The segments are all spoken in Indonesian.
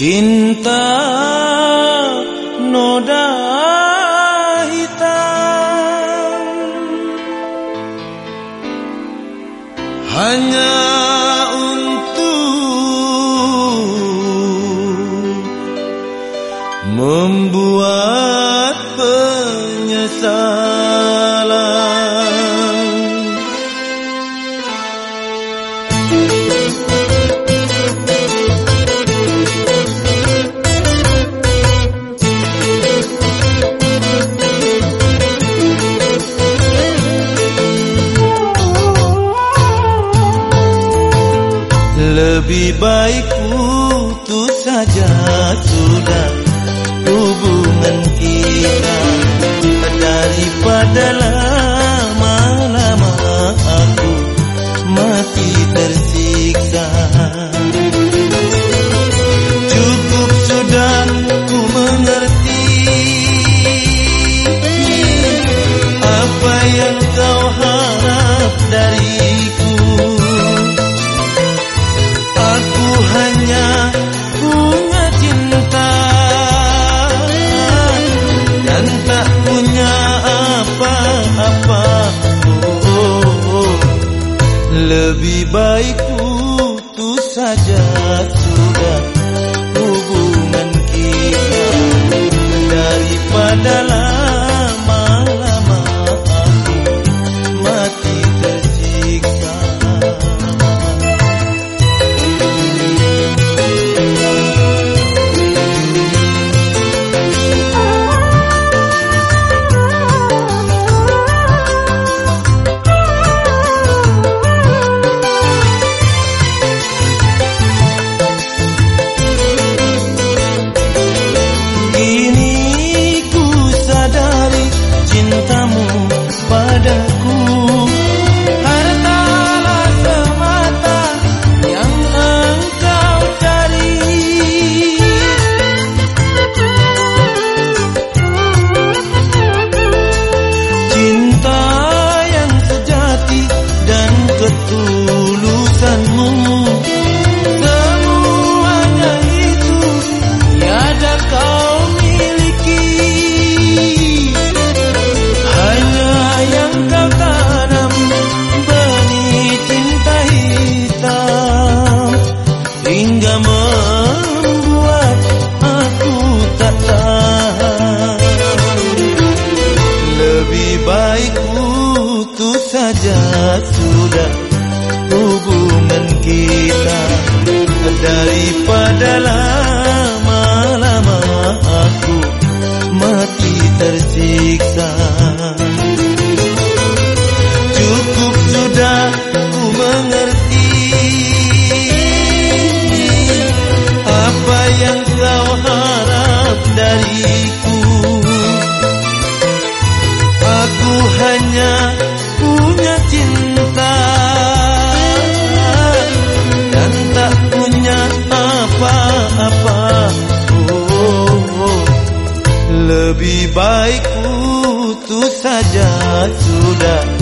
Cinta noda hitam. Hanya untuk membuat penyesalan. Lebih baik putus saja sudah hubungan kita. Daripada lah Lebih baik putus saja sudah hubungan kita Daripada lah daripada lah apa-apa. Oh, oh, Lebih baik putus saja sudah.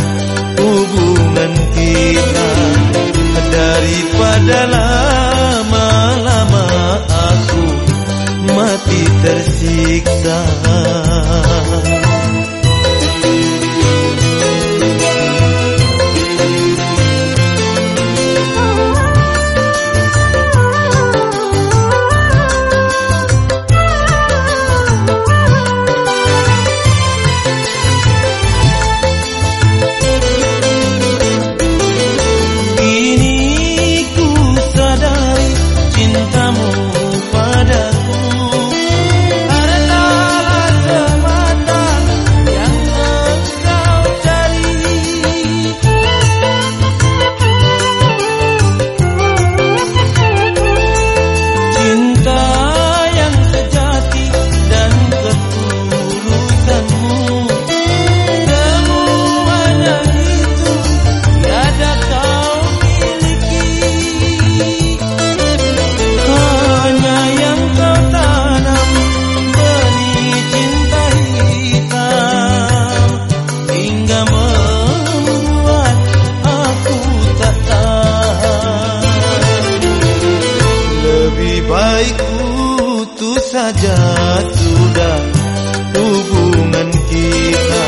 hubungan kita.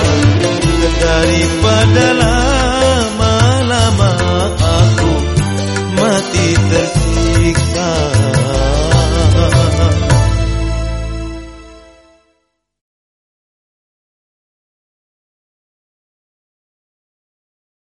Daripada